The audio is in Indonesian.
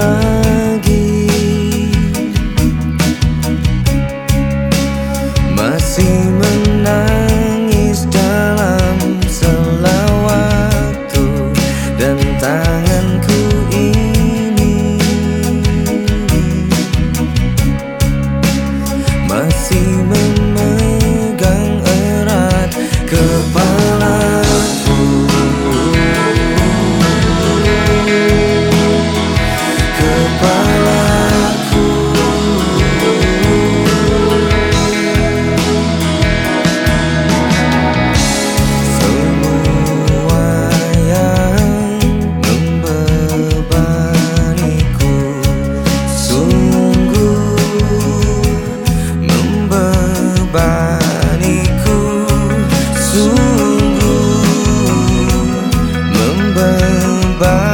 lagi. Masih menang. bye